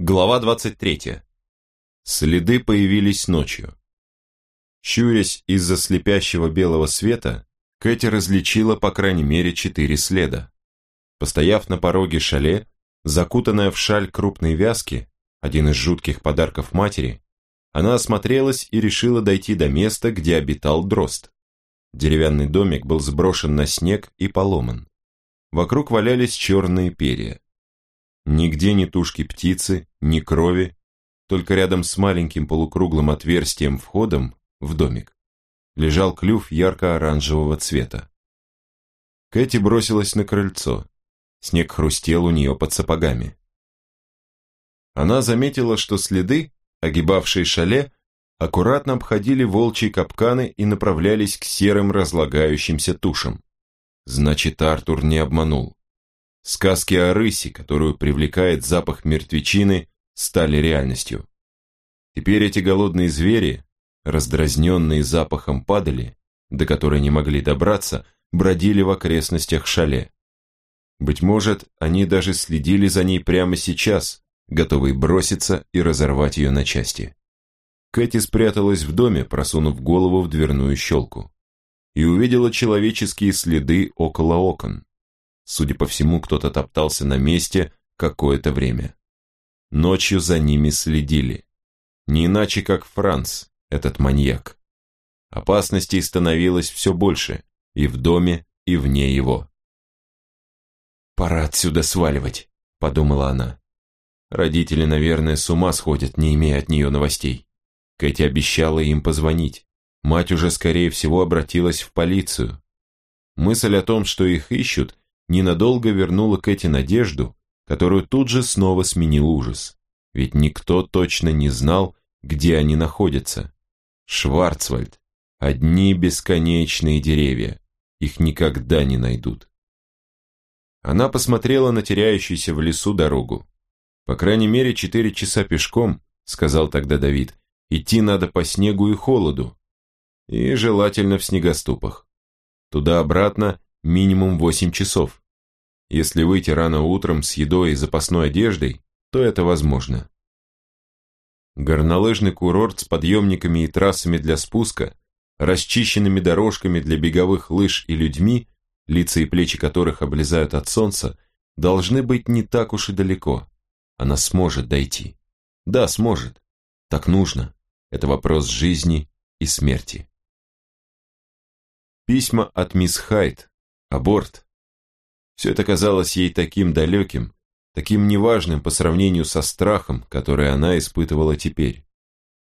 Глава 23. Следы появились ночью. Щурясь из-за слепящего белого света, Кэти различила по крайней мере четыре следа. Постояв на пороге шале, закутанная в шаль крупной вязки, один из жутких подарков матери, она осмотрелась и решила дойти до места, где обитал дрозд. Деревянный домик был сброшен на снег и поломан. Вокруг валялись черные перья. Нигде ни тушки птицы, ни крови, только рядом с маленьким полукруглым отверстием входом в домик лежал клюв ярко-оранжевого цвета. Кэти бросилась на крыльцо. Снег хрустел у нее под сапогами. Она заметила, что следы, огибавшие шале, аккуратно обходили волчьи капканы и направлялись к серым разлагающимся тушам. Значит, Артур не обманул. Сказки о рысе, которую привлекает запах мертвечины, стали реальностью. Теперь эти голодные звери, раздразненные запахом падали, до которой не могли добраться, бродили в окрестностях шале. Быть может, они даже следили за ней прямо сейчас, готовые броситься и разорвать ее на части. Кэти спряталась в доме, просунув голову в дверную щелку, и увидела человеческие следы около окон. Судя по всему, кто-то топтался на месте какое-то время. Ночью за ними следили. Не иначе, как Франц, этот маньяк. Опасностей становилось все больше, и в доме, и вне его. «Пора отсюда сваливать», — подумала она. Родители, наверное, с ума сходят, не имея от нее новостей. Кэти обещала им позвонить. Мать уже, скорее всего, обратилась в полицию. Мысль о том, что их ищут, ненадолго вернула Кэти надежду, которую тут же снова сменил ужас. Ведь никто точно не знал, где они находятся. Шварцвальд. Одни бесконечные деревья. Их никогда не найдут. Она посмотрела на теряющуюся в лесу дорогу. По крайней мере, четыре часа пешком, сказал тогда Давид. Идти надо по снегу и холоду. И желательно в снегоступах. Туда-обратно минимум 8 часов. Если выйти рано утром с едой и запасной одеждой, то это возможно. Горнолыжный курорт с подъемниками и трассами для спуска, расчищенными дорожками для беговых лыж и людьми, лица и плечи которых облезают от солнца, должны быть не так уж и далеко. Она сможет дойти. Да, сможет. Так нужно. Это вопрос жизни и смерти. Письма от мисс Хайт, аборт. Все это казалось ей таким далеким, таким неважным по сравнению со страхом, который она испытывала теперь.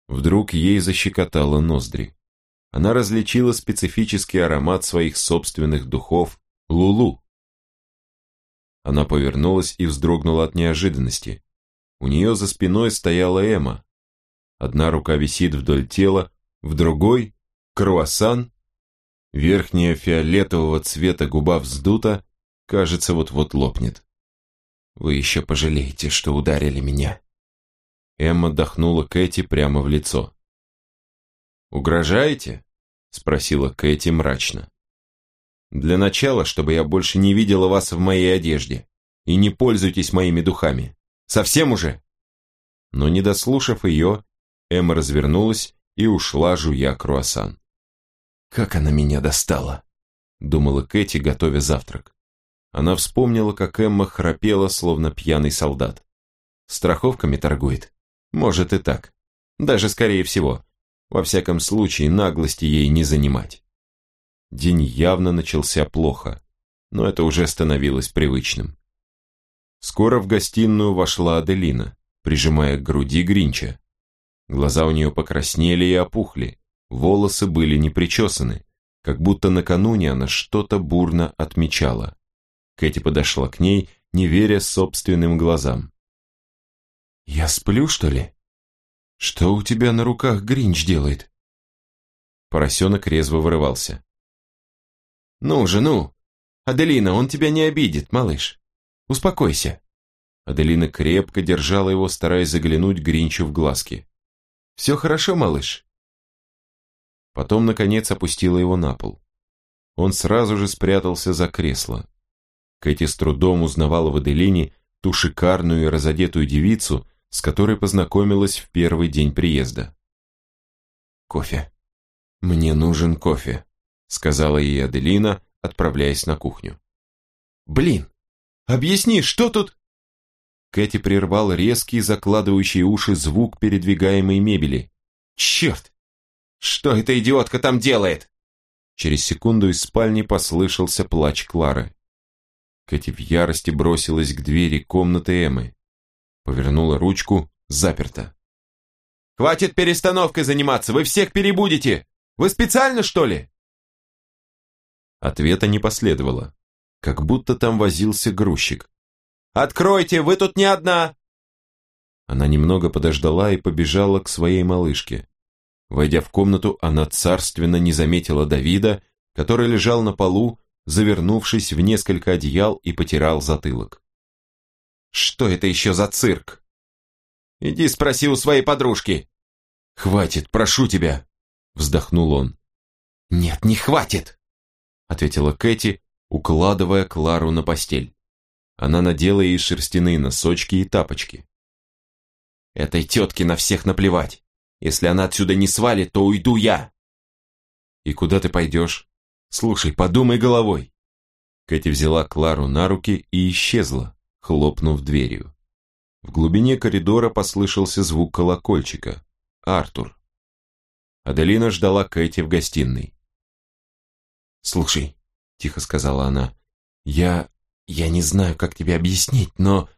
Вдруг ей защекотало ноздри. Она различила специфический аромат своих собственных духов Лулу. Она повернулась и вздрогнула от неожиданности. У нее за спиной стояла Эма. Одна рука висит вдоль тела, в другой — круассан Верхняя фиолетового цвета губа вздута, кажется, вот-вот лопнет. «Вы еще пожалеете, что ударили меня». Эмма дохнула Кэти прямо в лицо. «Угрожаете?» — спросила Кэти мрачно. «Для начала, чтобы я больше не видела вас в моей одежде. И не пользуйтесь моими духами. Совсем уже?» Но не дослушав ее, Эмма развернулась и ушла, жуя круассан. «Как она меня достала!» — думала Кэти, готовя завтрак. Она вспомнила, как Эмма храпела, словно пьяный солдат. Страховками торгует? Может и так. Даже скорее всего. Во всяком случае, наглости ей не занимать. День явно начался плохо, но это уже становилось привычным. Скоро в гостиную вошла Аделина, прижимая к груди Гринча. Глаза у нее покраснели и опухли, волосы были не причесаны, как будто накануне она что-то бурно отмечала. Кэти подошла к ней, не веря собственным глазам. «Я сплю, что ли? Что у тебя на руках Гринч делает?» Поросенок резво вырывался. «Ну же, ну! Аделина, он тебя не обидит, малыш. Успокойся!» Аделина крепко держала его, стараясь заглянуть Гринчу в глазки. «Все хорошо, малыш?» Потом, наконец, опустила его на пол. Он сразу же спрятался за кресло. Кэти с трудом узнавала в Аделине ту шикарную и разодетую девицу, с которой познакомилась в первый день приезда. «Кофе. Мне нужен кофе», — сказала ей Аделина, отправляясь на кухню. «Блин, объясни, что тут...» Кэти прервал резкий, закладывающий уши звук передвигаемой мебели. «Черт! Что эта идиотка там делает?» Через секунду из спальни послышался плач Клары. Кэти в ярости бросилась к двери комнаты Эммы. Повернула ручку, заперта. «Хватит перестановкой заниматься, вы всех перебудете! Вы специально, что ли?» Ответа не последовало, как будто там возился грузчик. «Откройте, вы тут не одна!» Она немного подождала и побежала к своей малышке. Войдя в комнату, она царственно не заметила Давида, который лежал на полу, завернувшись в несколько одеял и потирал затылок. «Что это еще за цирк?» «Иди спроси у своей подружки». «Хватит, прошу тебя», — вздохнул он. «Нет, не хватит», — ответила Кэти, укладывая Клару на постель. Она надела ей шерстяные носочки и тапочки. «Этой тетке на всех наплевать. Если она отсюда не свалит, то уйду я». «И куда ты пойдешь?» «Слушай, подумай головой». Кэти взяла Клару на руки и исчезла, хлопнув дверью. В глубине коридора послышался звук колокольчика. Артур. Аделина ждала Кэти в гостиной. «Слушай», — тихо сказала она, — «я... я не знаю, как тебе объяснить, но...»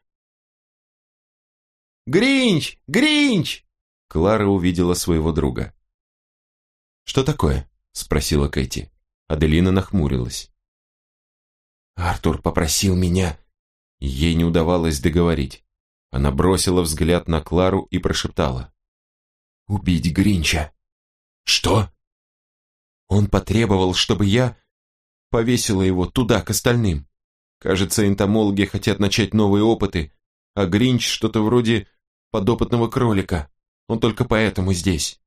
«Гринч! Гринч!» Клара увидела своего друга. «Что такое?» — спросила Кэти. Аделина нахмурилась. «Артур попросил меня...» Ей не удавалось договорить. Она бросила взгляд на Клару и прошептала. «Убить Гринча!» «Что?» Он потребовал, чтобы я повесила его туда, к остальным. Кажется, энтомологи хотят начать новые опыты, а Гринч что-то вроде подопытного кролика. Он только поэтому здесь.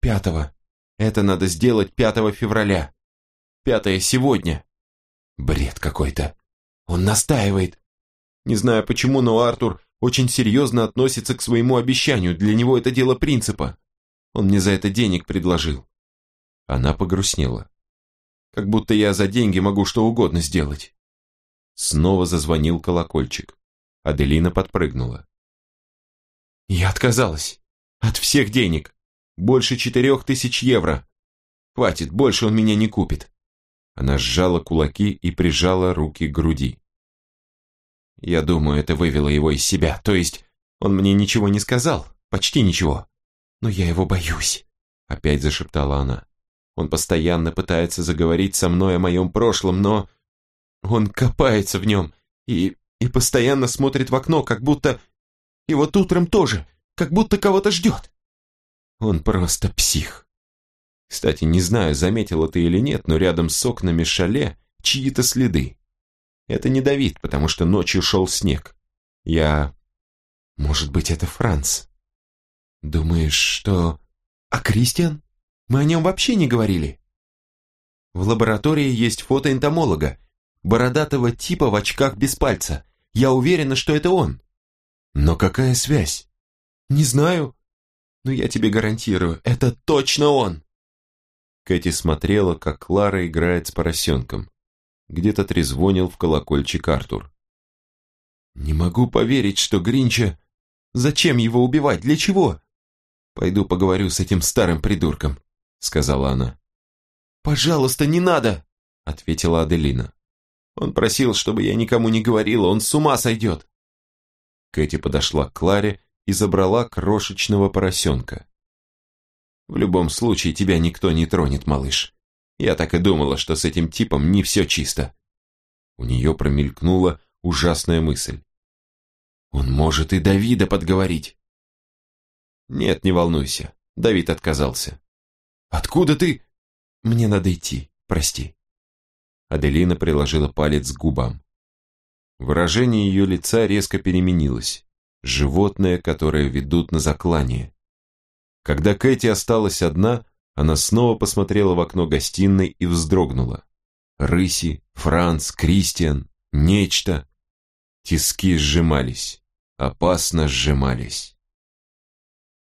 Пятого. Это надо сделать 5 февраля. Пятое сегодня. Бред какой-то. Он настаивает. Не знаю почему, но Артур очень серьезно относится к своему обещанию. Для него это дело принципа. Он мне за это денег предложил. Она погрустнела. Как будто я за деньги могу что угодно сделать. Снова зазвонил колокольчик. Аделина подпрыгнула. Я отказалась. От всех денег. Больше четырех тысяч евро. Хватит, больше он меня не купит. Она сжала кулаки и прижала руки к груди. Я думаю, это вывело его из себя. То есть, он мне ничего не сказал, почти ничего. Но я его боюсь, опять зашептала она. Он постоянно пытается заговорить со мной о моем прошлом, но... Он копается в нем и, и постоянно смотрит в окно, как будто... И вот утром тоже, как будто кого-то ждет. Он просто псих. Кстати, не знаю, заметила ты или нет, но рядом с окнами шале чьи-то следы. Это не Давид, потому что ночью шел снег. Я... Может быть, это Франц? Думаешь, что... А Кристиан? Мы о нем вообще не говорили. В лаборатории есть фото энтомолога, бородатого типа в очках без пальца. Я уверена, что это он. Но какая связь? Не знаю. Но я тебе гарантирую, это точно он. Кэти смотрела, как Клара играет с поросенком. Где-то трезвонил в колокольчик Артур. «Не могу поверить, что Гринча... Зачем его убивать? Для чего?» «Пойду поговорю с этим старым придурком», — сказала она. «Пожалуйста, не надо!» — ответила Аделина. «Он просил, чтобы я никому не говорила, он с ума сойдет!» Кэти подошла к Кларе и забрала крошечного поросенка. В любом случае тебя никто не тронет, малыш. Я так и думала, что с этим типом не все чисто. У нее промелькнула ужасная мысль. Он может и Давида подговорить. Нет, не волнуйся. Давид отказался. Откуда ты? Мне надо идти, прости. Аделина приложила палец к губам. Выражение ее лица резко переменилось. Животное, которое ведут на заклание. Когда Кэти осталась одна, она снова посмотрела в окно гостиной и вздрогнула. Рыси, Франц, Кристиан, нечто. Тиски сжимались, опасно сжимались.